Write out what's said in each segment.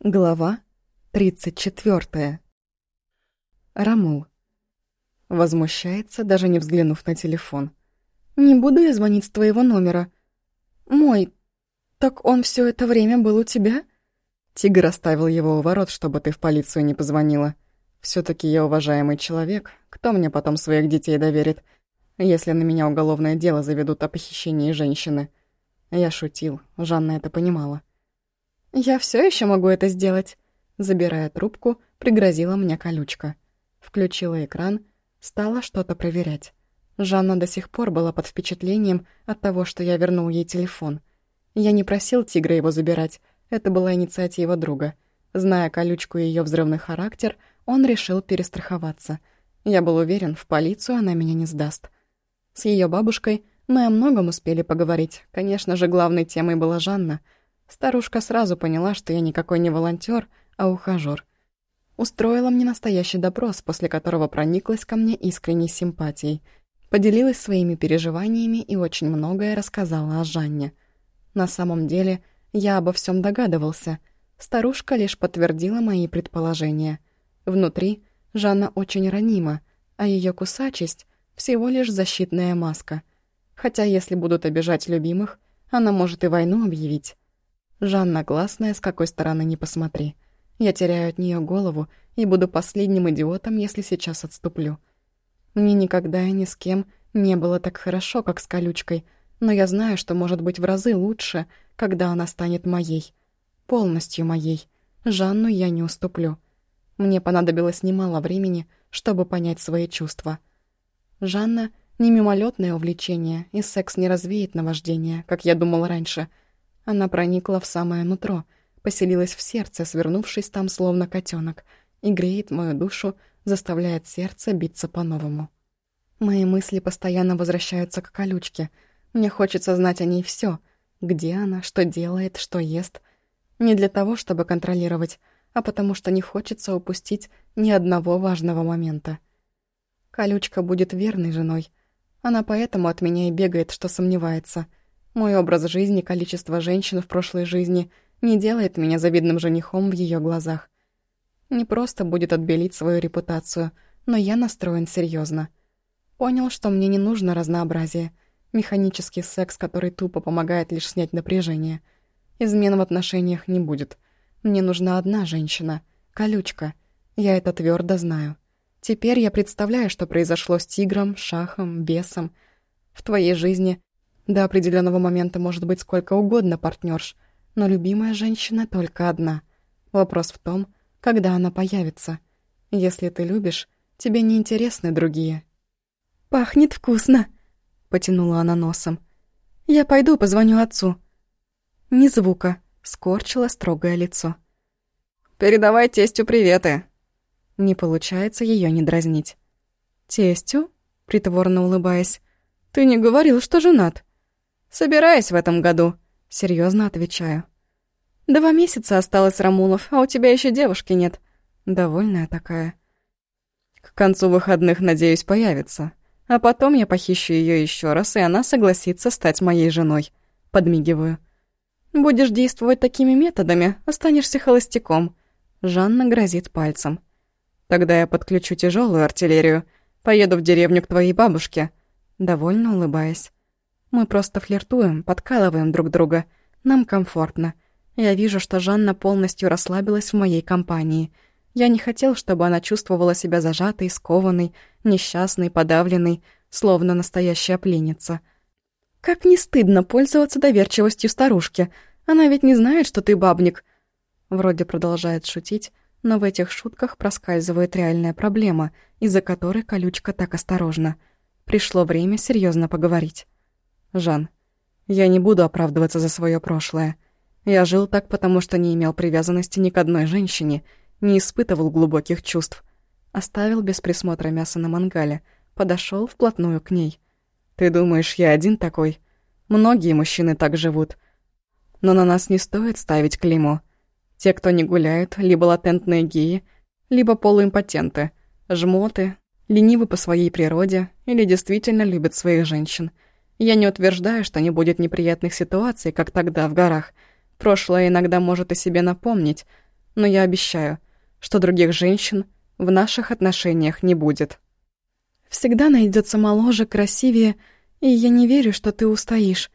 Глава 34. Рамул. Возмущается, даже не взглянув на телефон. «Не буду я звонить с твоего номера. Мой, так он все это время был у тебя?» Тигр оставил его у ворот, чтобы ты в полицию не позвонила. все таки я уважаемый человек. Кто мне потом своих детей доверит, если на меня уголовное дело заведут о похищении женщины?» Я шутил, Жанна это понимала. «Я все еще могу это сделать», — забирая трубку, пригрозила мне колючка. Включила экран, стала что-то проверять. Жанна до сих пор была под впечатлением от того, что я вернул ей телефон. Я не просил тигра его забирать, это была инициатива друга. Зная колючку и ее взрывный характер, он решил перестраховаться. Я был уверен, в полицию она меня не сдаст. С ее бабушкой мы о многом успели поговорить. Конечно же, главной темой была Жанна — Старушка сразу поняла, что я никакой не волонтер, а ухажёр. Устроила мне настоящий допрос, после которого прониклась ко мне искренней симпатией. Поделилась своими переживаниями и очень многое рассказала о Жанне. На самом деле, я обо всем догадывался. Старушка лишь подтвердила мои предположения. Внутри Жанна очень ранима, а ее кусачесть — всего лишь защитная маска. Хотя если будут обижать любимых, она может и войну объявить. Жанна классная, с какой стороны не посмотри. Я теряю от нее голову и буду последним идиотом, если сейчас отступлю. Мне никогда и ни с кем не было так хорошо, как с колючкой, но я знаю, что может быть в разы лучше, когда она станет моей. Полностью моей. Жанну я не уступлю. Мне понадобилось немало времени, чтобы понять свои чувства. Жанна — не мимолетное увлечение, и секс не развеет наваждение, как я думал раньше — она проникла в самое нутро, поселилась в сердце, свернувшись там словно котенок, и греет мою душу, заставляет сердце биться по-новому. Мои мысли постоянно возвращаются к колючке. Мне хочется знать о ней все: Где она, что делает, что ест. Не для того, чтобы контролировать, а потому что не хочется упустить ни одного важного момента. Колючка будет верной женой. Она поэтому от меня и бегает, что сомневается — мой образ жизни, количество женщин в прошлой жизни не делает меня завидным женихом в ее глазах. Не просто будет отбелить свою репутацию, но я настроен серьезно. Понял, что мне не нужно разнообразие. Механический секс, который тупо помогает лишь снять напряжение. Измен в отношениях не будет. Мне нужна одна женщина. Колючка. Я это твердо знаю. Теперь я представляю, что произошло с тигром, шахом, бесом. В твоей жизни до определенного момента может быть сколько угодно партнерш, но любимая женщина только одна. Вопрос в том, когда она появится. Если ты любишь, тебе не интересны другие. «Пахнет вкусно!» — потянула она носом. «Я пойду позвоню отцу». Ни звука, скорчила строгое лицо. «Передавай тестю приветы!» Не получается ее не дразнить. «Тестю?» — притворно улыбаясь. «Ты не говорил, что женат?» «Собираюсь в этом году», — серьезно отвечаю. «Два месяца осталось, Рамулов, а у тебя еще девушки нет». Довольная такая. К концу выходных, надеюсь, появится. А потом я похищу ее еще раз, и она согласится стать моей женой. Подмигиваю. «Будешь действовать такими методами, останешься холостяком». Жанна грозит пальцем. «Тогда я подключу тяжелую артиллерию. Поеду в деревню к твоей бабушке». Довольно улыбаясь. Мы просто флиртуем, подкалываем друг друга. Нам комфортно. Я вижу, что Жанна полностью расслабилась в моей компании. Я не хотел, чтобы она чувствовала себя зажатой, скованной, несчастной, подавленной, словно настоящая пленница. Как не стыдно пользоваться доверчивостью старушки. Она ведь не знает, что ты бабник. Вроде продолжает шутить, но в этих шутках проскальзывает реальная проблема, из-за которой колючка так осторожна. Пришло время серьезно поговорить. Жан, я не буду оправдываться за свое прошлое. Я жил так, потому что не имел привязанности ни к одной женщине, не испытывал глубоких чувств. Оставил без присмотра мясо на мангале, подошел вплотную к ней. Ты думаешь, я один такой? Многие мужчины так живут. Но на нас не стоит ставить клеймо. Те, кто не гуляют, либо латентные геи, либо полуимпотенты, жмоты, ленивы по своей природе или действительно любят своих женщин – я не утверждаю, что не будет неприятных ситуаций, как тогда в горах. Прошлое иногда может о себе напомнить, но я обещаю, что других женщин в наших отношениях не будет. Всегда найдется моложе, красивее, и я не верю, что ты устоишь.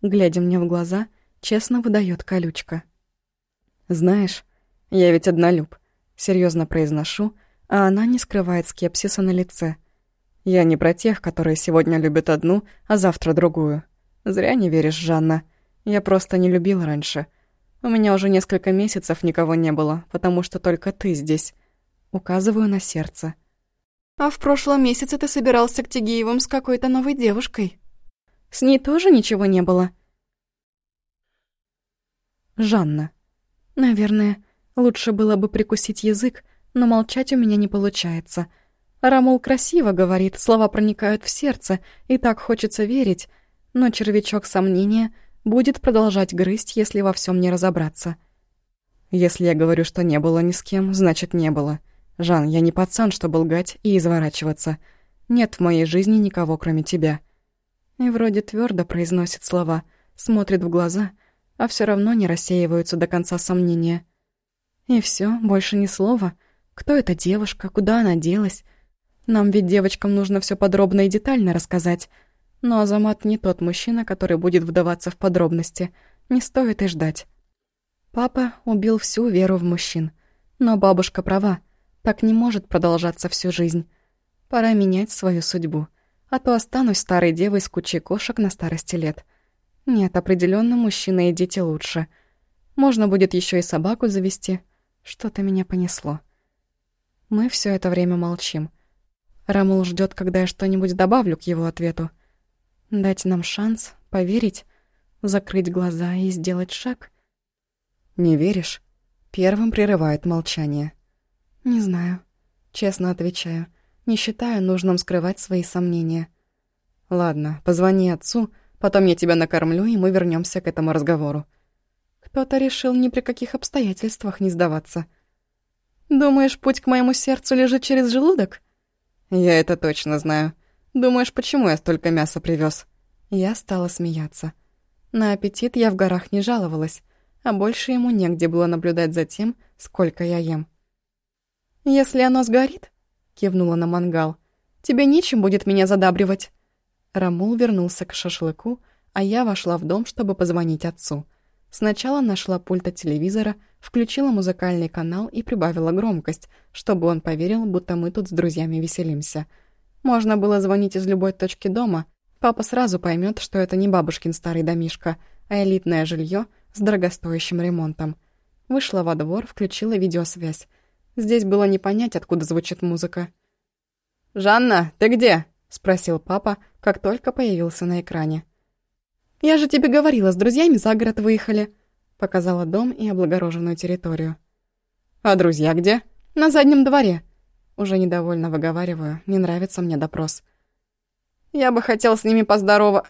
Глядя мне в глаза, честно выдает колючка. Знаешь, я ведь однолюб, серьезно произношу, а она не скрывает скепсиса на лице. Я не про тех, которые сегодня любят одну, а завтра другую. Зря не веришь, Жанна. Я просто не любил раньше. У меня уже несколько месяцев никого не было, потому что только ты здесь. Указываю на сердце. А в прошлом месяце ты собирался к Тигиевым с какой-то новой девушкой. С ней тоже ничего не было? Жанна. Наверное, лучше было бы прикусить язык, но молчать у меня не получается. Рамул красиво говорит, слова проникают в сердце, и так хочется верить, но червячок сомнения будет продолжать грызть, если во всем не разобраться. Если я говорю, что не было ни с кем, значит, не было. Жан, я не пацан, чтобы лгать и изворачиваться. Нет в моей жизни никого, кроме тебя. И вроде твердо произносит слова, смотрит в глаза, а все равно не рассеиваются до конца сомнения. И все, больше ни слова. Кто эта девушка, куда она делась? Нам ведь девочкам нужно все подробно и детально рассказать, но Азамат не тот мужчина, который будет вдаваться в подробности. Не стоит и ждать. Папа убил всю веру в мужчин. Но бабушка права. Так не может продолжаться всю жизнь. Пора менять свою судьбу. А то останусь старой девой с кучей кошек на старости лет. Нет, определенно мужчина и дети лучше. Можно будет еще и собаку завести. Что-то меня понесло. Мы все это время молчим. Рамул ждет, когда я что-нибудь добавлю к его ответу. Дать нам шанс, поверить, закрыть глаза и сделать шаг? Не веришь? Первым прерывает молчание. Не знаю. Честно отвечаю. Не считаю нужным скрывать свои сомнения. Ладно, позвони отцу, потом я тебя накормлю, и мы вернемся к этому разговору. Кто-то решил ни при каких обстоятельствах не сдаваться. Думаешь, путь к моему сердцу лежит через желудок? Я это точно знаю. Думаешь, почему я столько мяса привез? Я стала смеяться. На аппетит я в горах не жаловалась, а больше ему негде было наблюдать за тем, сколько я ем. «Если оно сгорит», — кивнула на мангал, — «тебе нечем будет меня задабривать». Рамул вернулся к шашлыку, а я вошла в дом, чтобы позвонить отцу. Сначала нашла пульт от телевизора, включила музыкальный канал и прибавила громкость, чтобы он поверил, будто мы тут с друзьями веселимся — можно было звонить из любой точки дома. Папа сразу поймет, что это не бабушкин старый домишко, а элитное жилье с дорогостоящим ремонтом. Вышла во двор, включила видеосвязь. Здесь было не понять, откуда звучит музыка. «Жанна, ты где?» — спросил папа, как только появился на экране. «Я же тебе говорила, с друзьями за город выехали», — показала дом и облагороженную территорию. «А друзья где?» «На заднем дворе», уже недовольно выговариваю, не нравится мне допрос. «Я бы хотел с ними поздорово...»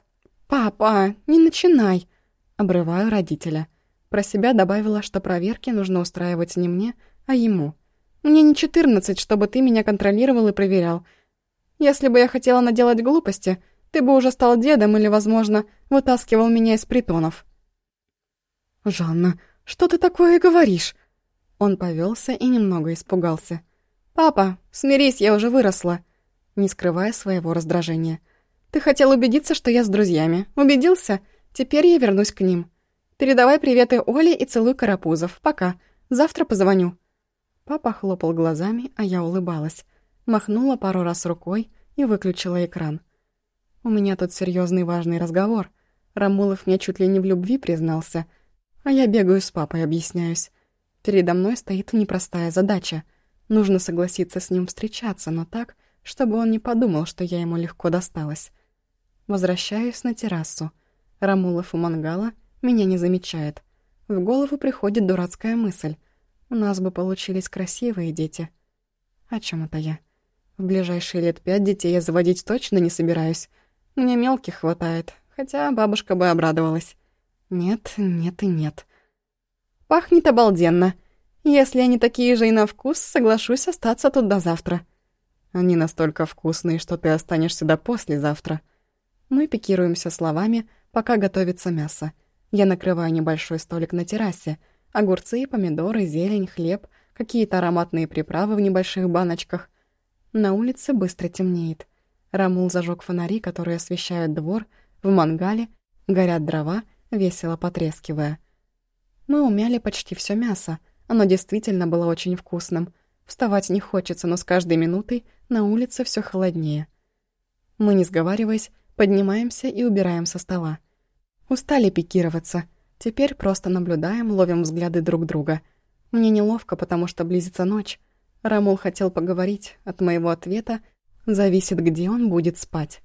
«Папа, не начинай!» Обрываю родителя. Про себя добавила, что проверки нужно устраивать не мне, а ему. «Мне не четырнадцать, чтобы ты меня контролировал и проверял. Если бы я хотела наделать глупости, ты бы уже стал дедом или, возможно, вытаскивал меня из притонов». «Жанна, что ты такое говоришь?» Он повелся и немного испугался. «Папа, смирись, я уже выросла», не скрывая своего раздражения. «Ты хотел убедиться, что я с друзьями. Убедился? Теперь я вернусь к ним. Передавай приветы Оле и целуй Карапузов. Пока. Завтра позвоню». Папа хлопал глазами, а я улыбалась. Махнула пару раз рукой и выключила экран. «У меня тут серьезный важный разговор. Рамулов мне чуть ли не в любви признался, а я бегаю с папой, объясняюсь. Передо мной стоит непростая задача — Нужно согласиться с ним встречаться, но так, чтобы он не подумал, что я ему легко досталась. Возвращаюсь на террасу. Рамулов у мангала меня не замечает. В голову приходит дурацкая мысль. У нас бы получились красивые дети. О чем это я? В ближайшие лет пять детей я заводить точно не собираюсь. Мне мелких хватает, хотя бабушка бы обрадовалась. Нет, нет и нет. Пахнет обалденно. Если они такие же и на вкус, соглашусь остаться тут до завтра. Они настолько вкусные, что ты останешься до послезавтра. Мы пикируемся словами, пока готовится мясо. Я накрываю небольшой столик на террасе. Огурцы, помидоры, зелень, хлеб, какие-то ароматные приправы в небольших баночках. На улице быстро темнеет. Рамул зажег фонари, которые освещают двор, в мангале, горят дрова, весело потрескивая. Мы умяли почти все мясо. Оно действительно было очень вкусным. Вставать не хочется, но с каждой минутой на улице все холоднее. Мы, не сговариваясь, поднимаемся и убираем со стола. Устали пикироваться. Теперь просто наблюдаем, ловим взгляды друг друга. Мне неловко, потому что близится ночь. Рамул хотел поговорить. От моего ответа зависит, где он будет спать.